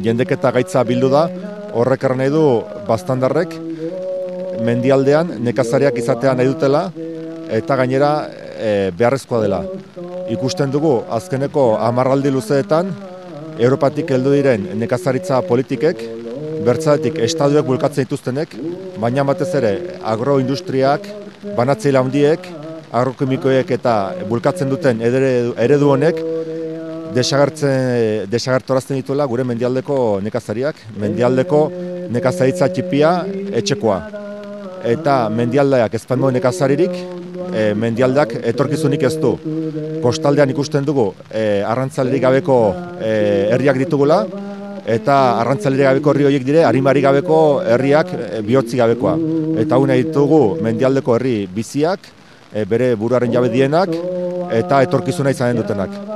jendeketa gaitza bildu da, horrek nahi du bastandarrek mendialdean nekazariak izatea nahi dutela eta gainera e, beharrezkoa dela. Ikusten dugu azkeneko amarraldi luzeetan Europatik heldu diren nekazaritza politikek, bertzatik estaduek bulkatzen dituztenek, baina batez ere agroindustriak, banatzeila handiek, agrokimikoek eta bulkatzen duten eredu honek desagertzen desagertorazten dituela gure mendialdeko nekazariak, mendialdeko nekazaritza txipia etxekoa. Eta mendialdeak ezpango nekazaririk, e, mendialdak etorkizunik ez du. Kostaldean ikusten dugu e, arrantzalerik gabeko e, herriak ditugula, eta arrantzalerik gabeko herri horiek dire, harimari gabeko herriak e, bihotzi gabekoa. Eta hune ditugu mendialdeko herri biziak, e, bere buruaren jabe dienak, eta etorkizuna izanen dutenak.